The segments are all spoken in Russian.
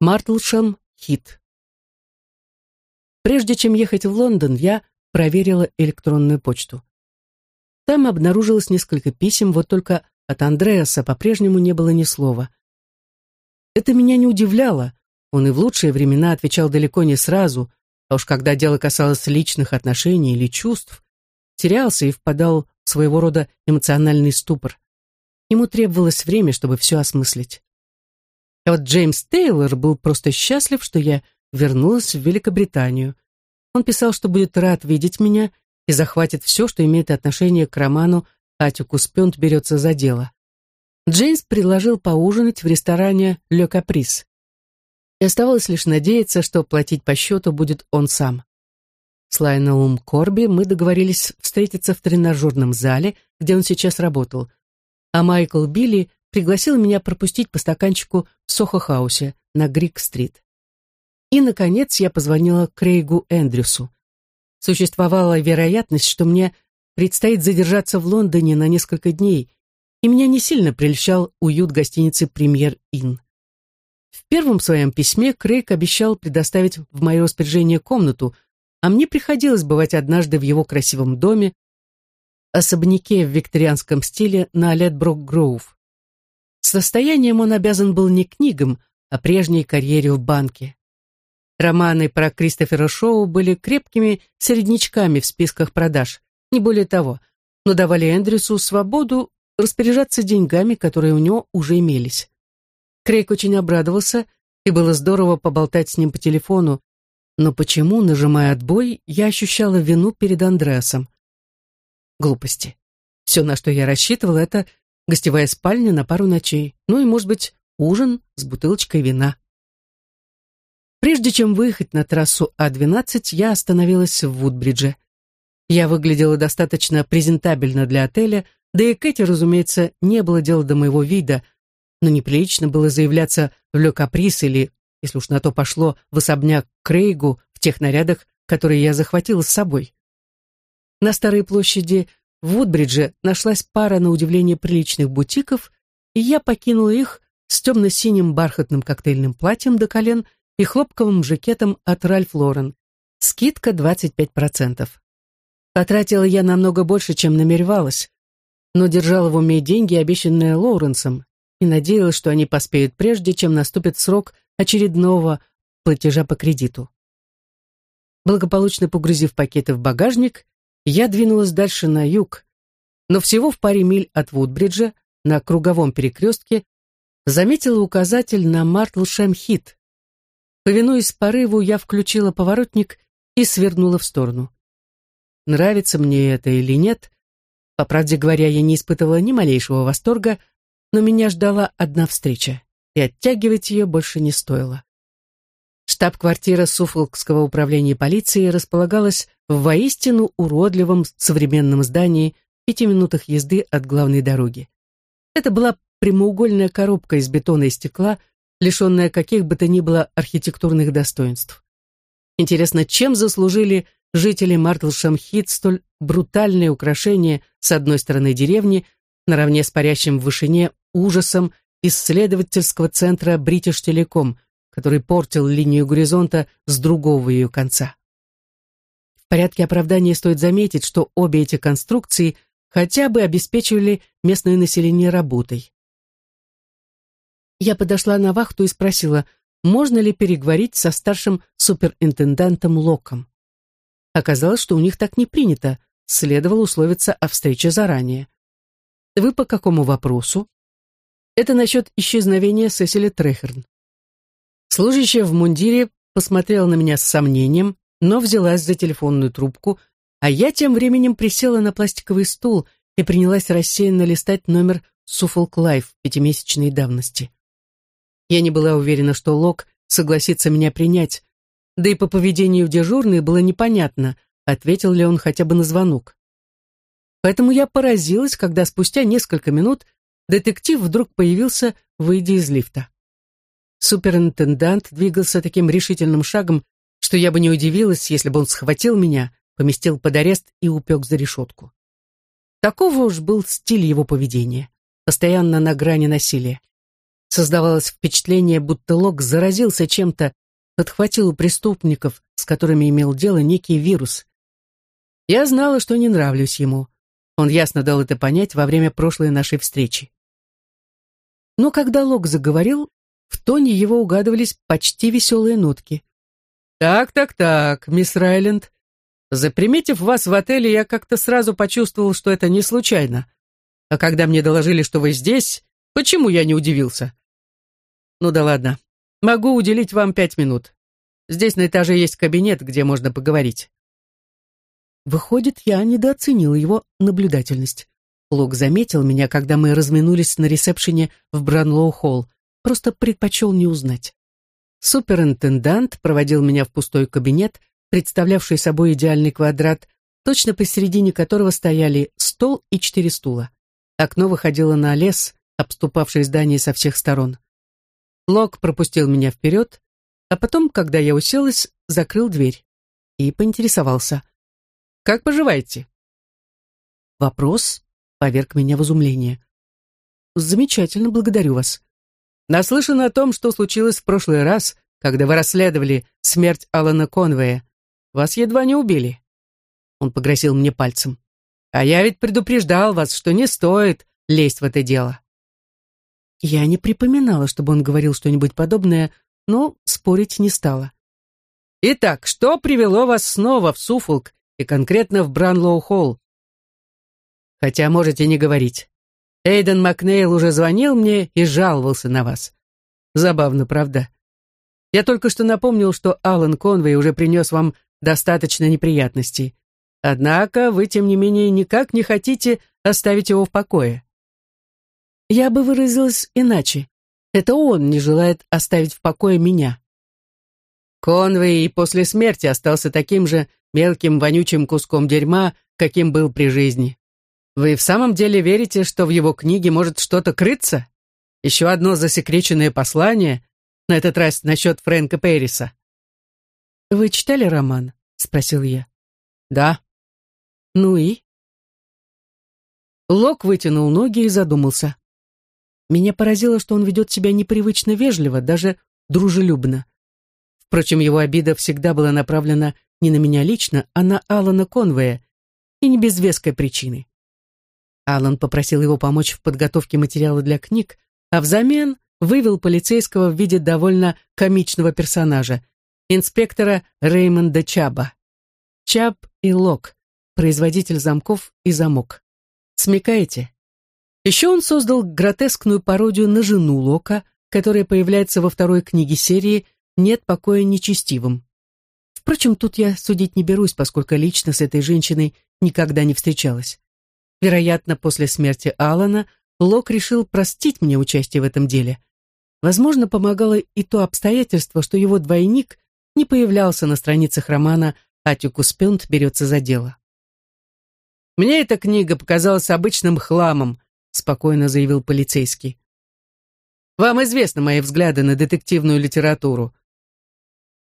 Мартлшам Хит. Прежде чем ехать в Лондон, я проверила электронную почту. Там обнаружилось несколько писем, вот только от Андреаса по-прежнему не было ни слова. Это меня не удивляло. Он и в лучшие времена отвечал далеко не сразу, а уж когда дело касалось личных отношений или чувств, терялся и впадал в своего рода эмоциональный ступор. Ему требовалось время, чтобы все осмыслить. А вот Джеймс Тейлор был просто счастлив, что я вернулась в Великобританию. Он писал, что будет рад видеть меня и захватит все, что имеет отношение к роману «Атикус Пёнт берется за дело». Джеймс предложил поужинать в ресторане «Ле Каприз». И оставалось лишь надеяться, что платить по счету будет он сам. С Лайнелом Корби мы договорились встретиться в тренажерном зале, где он сейчас работал, а Майкл Билли пригласил меня пропустить по стаканчику в Сохо-хаусе на Грик-стрит. И, наконец, я позвонила Крейгу Эндрюсу. Существовала вероятность, что мне предстоит задержаться в Лондоне на несколько дней, и меня не сильно прельщал уют гостиницы «Премьер-Инн». В первом своем письме Крейг обещал предоставить в мое распоряжение комнату, а мне приходилось бывать однажды в его красивом доме, особняке в викторианском стиле на Ледброк-Гроув. Состоянием он обязан был не книгам, а прежней карьере в банке. Романы про Кристофера Шоу были крепкими середнячками в списках продаж, не более того, но давали Эндрюсу свободу распоряжаться деньгами, которые у него уже имелись. Крейг очень обрадовался, и было здорово поболтать с ним по телефону, но почему, нажимая отбой, я ощущала вину перед Андреасом? Глупости. Все, на что я рассчитывала, это гостевая спальня на пару ночей, ну и, может быть, ужин с бутылочкой вина. Прежде чем выехать на трассу А12, я остановилась в Вудбридже. Я выглядела достаточно презентабельно для отеля, да и Кэти, разумеется, не было дела до моего вида, но неприлично было заявляться в Ле Каприс или, если уж на то пошло, в особняк Крейгу в тех нарядах, которые я захватила с собой. На Старой площади в Вудбридже нашлась пара на удивление приличных бутиков, и я покинула их с темно-синим бархатным коктейльным платьем до колен и хлопковым жакетом от Ральф Лорен. Скидка 25%. Потратила я намного больше, чем намеревалась, но держала в уме деньги, обещанные Лоуренсом, и надеялась, что они поспеют прежде, чем наступит срок очередного платежа по кредиту. Благополучно погрузив пакеты в багажник, я двинулась дальше на юг, но всего в паре миль от Вудбриджа, на круговом перекрестке, заметила указатель на Мартлшем-Хит. Повинуясь порыву, я включила поворотник и свернула в сторону. Нравится мне это или нет, по правде говоря, я не испытывала ни малейшего восторга, но меня ждала одна встреча, и оттягивать ее больше не стоило. Штаб-квартира Суфолкского управления полиции располагалась в воистину уродливом современном здании в пяти минутах езды от главной дороги. Это была прямоугольная коробка из бетона и стекла, лишенная каких бы то ни было архитектурных достоинств. Интересно, чем заслужили жители Мартлшамхит столь брутальное украшение с одной стороны деревни, наравне с парящим в вышине ужасом исследовательского центра Бритиш Телеком, который портил линию горизонта с другого ее конца. В порядке оправдания стоит заметить, что обе эти конструкции хотя бы обеспечивали местное население работой. Я подошла на вахту и спросила, можно ли переговорить со старшим суперинтендантом Локом. Оказалось, что у них так не принято, следовало условиться о встрече заранее. Вы по какому вопросу? Это насчет исчезновения Сесили Трехерн. Служащая в мундире посмотрела на меня с сомнением, но взялась за телефонную трубку, а я тем временем присела на пластиковый стул и принялась рассеянно листать номер Suffolk Life пятимесячной давности. Я не была уверена, что Лок согласится меня принять, да и по поведению дежурной было непонятно, ответил ли он хотя бы на звонок. Поэтому я поразилась, когда спустя несколько минут детектив вдруг появился, выйдя из лифта. Суперинтендант двигался таким решительным шагом, что я бы не удивилась, если бы он схватил меня, поместил под арест и упек за решетку. Такого уж был стиль его поведения, постоянно на грани насилия. Создавалось впечатление, будто Лок заразился чем-то, подхватил у преступников, с которыми имел дело, некий вирус. Я знала, что не нравлюсь ему. Он ясно дал это понять во время прошлой нашей встречи. Но когда Лок заговорил, в тоне его угадывались почти веселые нотки. «Так, так, так, мисс Райленд. Заприметив вас в отеле, я как-то сразу почувствовал, что это не случайно. А когда мне доложили, что вы здесь, почему я не удивился? Ну да ладно. Могу уделить вам пять минут. Здесь на этаже есть кабинет, где можно поговорить». Выходит, я недооценил его наблюдательность. Лок заметил меня, когда мы разминулись на ресепшене в Бранлоу-холл, просто предпочел не узнать. Суперинтендант проводил меня в пустой кабинет, представлявший собой идеальный квадрат, точно посередине которого стояли стол и четыре стула. Окно выходило на лес, обступавший здание со всех сторон. Лок пропустил меня вперед, а потом, когда я уселась, закрыл дверь и поинтересовался. «Как поживаете?» Вопрос поверг меня в изумление. «Замечательно, благодарю вас. Наслышан о том, что случилось в прошлый раз, когда вы расследовали смерть Алана Конвея. Вас едва не убили». Он погрозил мне пальцем. «А я ведь предупреждал вас, что не стоит лезть в это дело». Я не припоминала, чтобы он говорил что-нибудь подобное, но спорить не стала. «Итак, что привело вас снова в Суфолк и конкретно в Бранлоу-холл?» «Хотя можете не говорить. Эйден Макнейл уже звонил мне и жаловался на вас. Забавно, правда? Я только что напомнил, что Алан Конвей уже принес вам достаточно неприятностей. Однако вы, тем не менее, никак не хотите оставить его в покое. Я бы выразилась иначе. Это он не желает оставить в покое меня. Конвей и после смерти остался таким же мелким вонючим куском дерьма, каким был при жизни. Вы в самом деле верите, что в его книге может что-то крыться? Еще одно засекреченное послание, на этот раз насчет Фрэнка Перриса. «Вы читали роман?» — спросил я. «Да». «Ну и?» Лок вытянул ноги и задумался. Меня поразило, что он ведет себя непривычно вежливо, даже дружелюбно. Впрочем, его обида всегда была направлена не на меня лично, а на Алана Конвея, и не без веской причины. Алан попросил его помочь в подготовке материала для книг, а взамен вывел полицейского в виде довольно комичного персонажа, инспектора Реймонда Чаба. Чаб и Лок, производитель замков и замок. Смекаете? Еще он создал гротескную пародию на жену Лока, которая появляется во второй книге серии «Нет покоя нечестивым». Впрочем, тут я судить не берусь, поскольку лично с этой женщиной никогда не встречалась. Вероятно, после смерти Алана Лок решил простить мне участие в этом деле. Возможно, помогало и то обстоятельство, что его двойник не появлялся на страницах романа «Атикус Пюнт берется за дело». «Мне эта книга показалась обычным хламом», спокойно заявил полицейский. «Вам известны мои взгляды на детективную литературу».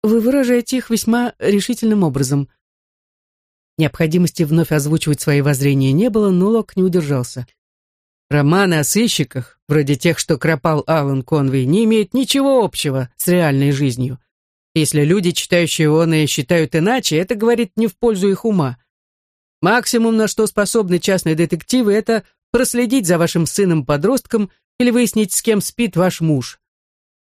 «Вы выражаете их весьма решительным образом», Необходимости вновь озвучивать свои воззрения не было, но Лок не удержался. Романы о сыщиках, вроде тех, что кропал Алан Конвей, не имеют ничего общего с реальной жизнью. Если люди, читающие оные, считают иначе, это говорит не в пользу их ума. Максимум, на что способны частные детективы, это проследить за вашим сыном-подростком или выяснить, с кем спит ваш муж.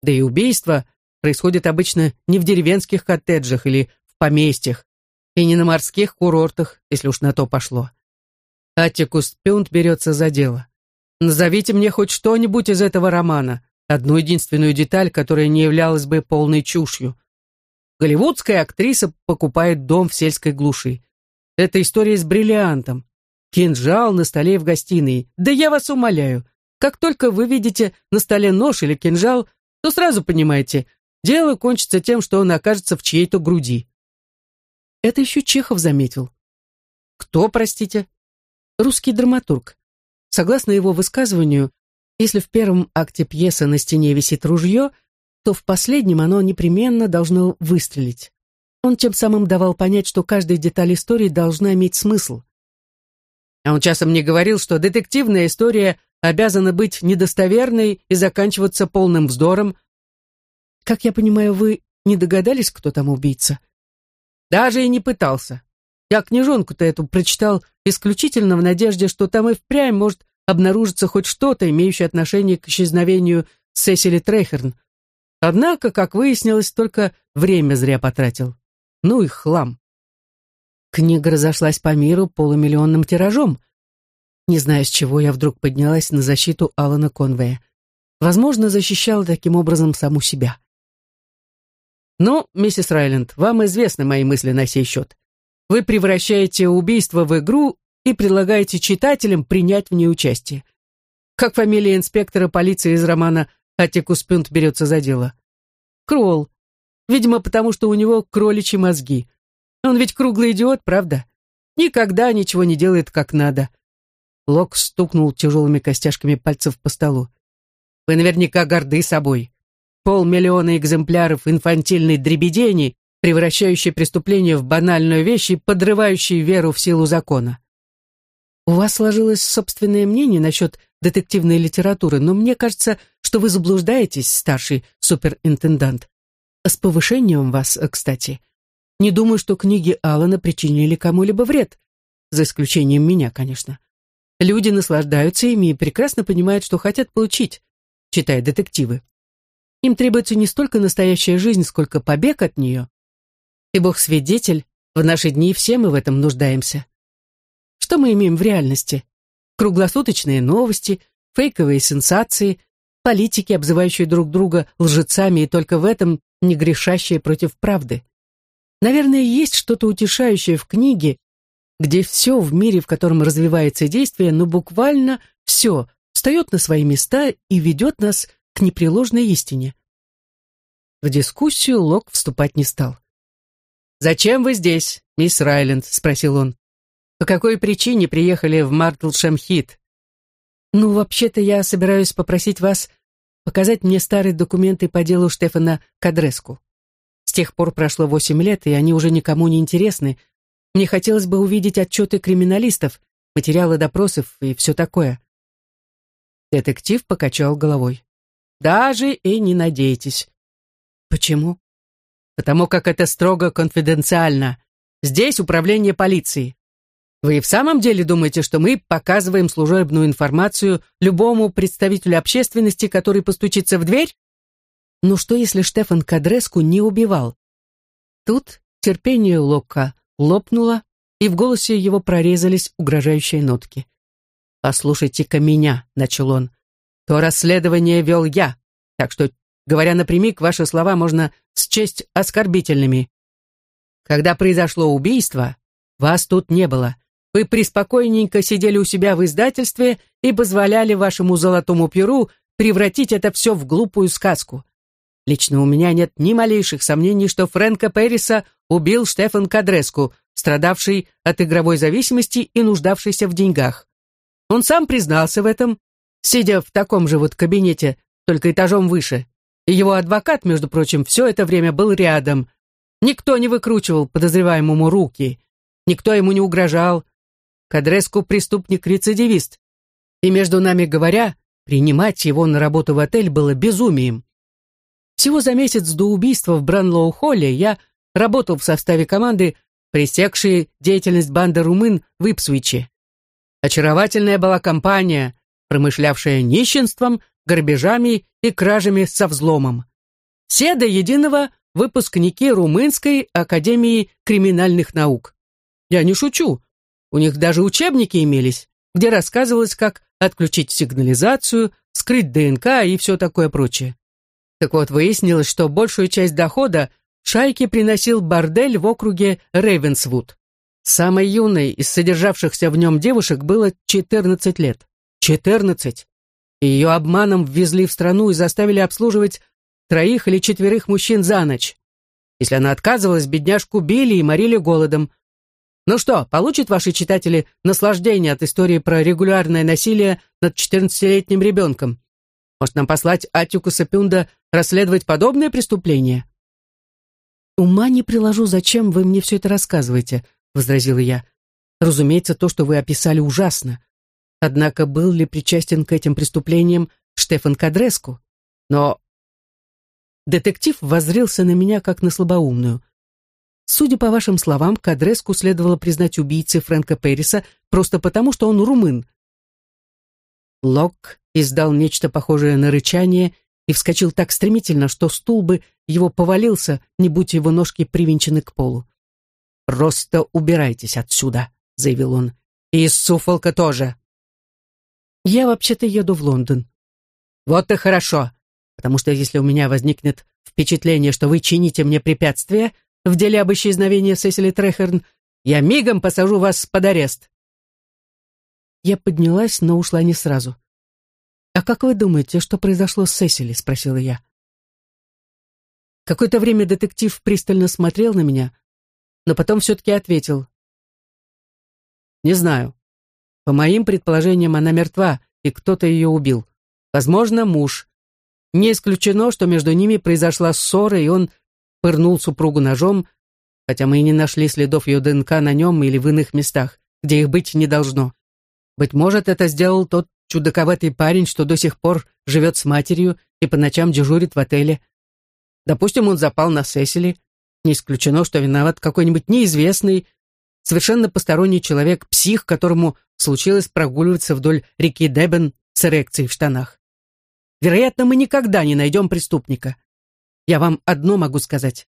Да и убийство происходит обычно не в деревенских коттеджах или в поместьях, и не на морских курортах, если уж на то пошло. Аттикус Пюнт берется за дело. Назовите мне хоть что-нибудь из этого романа, одну единственную деталь, которая не являлась бы полной чушью. Голливудская актриса покупает дом в сельской глуши. Это история с бриллиантом. Кинжал на столе в гостиной. Да я вас умоляю, как только вы видите на столе нож или кинжал, то сразу понимаете, дело кончится тем, что он окажется в чьей-то груди. Это еще Чехов заметил. Кто, простите? Русский драматург. Согласно его высказыванию, если в первом акте пьесы на стене висит ружье, то в последнем оно непременно должно выстрелить. Он тем самым давал понять, что каждая деталь истории должна иметь смысл. А он часом мне говорил, что детективная история обязана быть недостоверной и заканчиваться полным вздором. Как я понимаю, вы не догадались, кто там убийца? Даже и не пытался. Я книжонку-то эту прочитал исключительно в надежде, что там и впрямь может обнаружиться хоть что-то, имеющее отношение к исчезновению Сесили Трехерн. Однако, как выяснилось, только время зря потратил. Ну и хлам. Книга разошлась по миру полумиллионным тиражом. Не знаю, с чего я вдруг поднялась на защиту Алана Конвея. Возможно, защищала таким образом саму себя. «Ну, миссис Райленд, вам известны мои мысли на сей счет. Вы превращаете убийство в игру и предлагаете читателям принять в ней участие. Как фамилия инспектора полиции из романа «Атикус Пюнт берется за дело»? Кролл. Видимо, потому что у него кроличьи мозги. Он ведь круглый идиот, правда? Никогда ничего не делает как надо. Лок стукнул тяжелыми костяшками пальцев по столу. Вы наверняка горды собой. Полмиллиона экземпляров инфантильной дребедени, превращающей преступление в банальную вещь и подрывающей веру в силу закона. У вас сложилось собственное мнение насчет детективной литературы, но мне кажется, что вы заблуждаетесь, старший суперинтендант. С повышением вас, кстати. Не думаю, что книги Алана причинили кому-либо вред, за исключением меня, конечно. Люди наслаждаются ими и прекрасно понимают, что хотят получить, читая детективы. Им требуется не столько настоящая жизнь, сколько побег от нее. И Бог свидетель, в наши дни все мы в этом нуждаемся. Что мы имеем в реальности? Круглосуточные новости, фейковые сенсации, политики, обзывающие друг друга лжецами и только в этом не грешащие против правды. Наверное, есть что-то утешающее в книге, где все в мире, в котором развивается действие, но буквально все встает на свои места и ведет нас к непреложной истине. В дискуссию Лок вступать не стал. «Зачем вы здесь, мисс Райленд?» — спросил он. «По какой причине приехали в Мартлшемхит?» «Ну, вообще-то я собираюсь попросить вас показать мне старые документы по делу Штефана Кадреску. С тех пор прошло восемь лет, и они уже никому не интересны. Мне хотелось бы увидеть отчеты криминалистов, материалы допросов и все такое. Детектив покачал головой. Даже и не надейтесь. Почему? Потому как это строго конфиденциально. Здесь управление полиции. Вы в самом деле думаете, что мы показываем служебную информацию любому представителю общественности, который постучится в дверь? Но что, если Штефан Кадреску не убивал? Тут терпение Локка лопнуло, и в голосе его прорезались угрожающие нотки. «Послушайте-ка меня», — начал он. «То расследование вел я, так что, говоря напрямик, ваши слова можно счесть оскорбительными. Когда произошло убийство, вас тут не было. Вы преспокойненько сидели у себя в издательстве и позволяли вашему золотому перу превратить это все в глупую сказку. Лично у меня нет ни малейших сомнений, что Фрэнка Перриса убил Штефан Кадреску, страдавший от игровой зависимости и нуждавшийся в деньгах. Он сам признался в этом, сидя в таком же вот кабинете, только этажом выше. И его адвокат, между прочим, все это время был рядом. Никто не выкручивал подозреваемому руки, никто ему не угрожал. Кадреску преступник-рецидивист. И между нами говоря, принимать его на работу в отель было безумием. Всего за месяц до убийства в Бранлоу-Холле я работал в составе команды, пресекшей деятельность банды румын в Ипсвиче. Очаровательная была компания, промышлявшая нищенством, грабежами и кражами со взломом. Все до единого выпускники Румынской академии криминальных наук. Я не шучу. У них даже учебники имелись, где рассказывалось, как отключить сигнализацию, скрыть ДНК и все такое прочее. Так вот, выяснилось, что большую часть дохода шайке приносил бордель в округе Рейвенсвуд. Самой юной из содержавшихся в нем девушек было 14 лет. 14! И ее обманом ввезли в страну и заставили обслуживать троих или четверых мужчин за ночь. Если она отказывалась, бедняжку били и морили голодом. Ну что, получат ваши читатели наслаждение от истории про регулярное насилие над 14-летним ребенком? Может, нам послать Атюку Сапюнда расследовать подобное преступление?» «Ума не приложу, зачем вы мне все это рассказываете», — возразила я. «Разумеется, то, что вы описали, ужасно. Однако был ли причастен к этим преступлениям Штефан Кадреску? Но детектив воззрился на меня как на слабоумную. Судя по вашим словам, Кадреску следовало признать убийцей Фрэнка Перриса просто потому, что он румын. Лок издал нечто похожее на рычание и вскочил так стремительно, что стул бы его повалился, не будь его ножки привинчены к полу. «Просто убирайтесь отсюда», — заявил он. «И из Суфолка тоже». «Я вообще-то еду в Лондон». «Вот и хорошо, потому что если у меня возникнет впечатление, что вы чините мне препятствия в деле об исчезновении Сесили Трехерн, я мигом посажу вас под арест». Я поднялась, но ушла не сразу. «А как вы думаете, что произошло с Сесили?» — спросила я. Какое-то время детектив пристально смотрел на меня, но потом все-таки ответил. «Не знаю. По моим предположениям, она мертва, и кто-то ее убил. Возможно, муж. Не исключено, что между ними произошла ссора, и он пырнул супругу ножом, хотя мы и не нашли следов ее ДНК на нем или в иных местах, где их быть не должно. Быть может, это сделал тот чудаковатый парень, что до сих пор живет с матерью и по ночам дежурит в отеле. Допустим, он запал на Сесили, не исключено, что виноват какой-нибудь неизвестный, совершенно посторонний человек, псих, которому случилось прогуливаться вдоль реки Дебен с эрекцией в штанах. Вероятно, мы никогда не найдем преступника. Я вам одно могу сказать.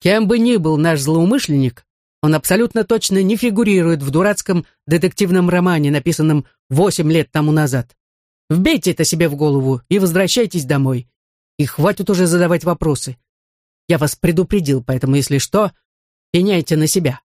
Кем бы ни был наш злоумышленник, он абсолютно точно не фигурирует в дурацком детективном романе, написанном восемь лет тому назад. Вбейте это себе в голову и возвращайтесь домой. И хватит уже задавать вопросы. Я вас предупредил, поэтому, если что, пеняйте на себя.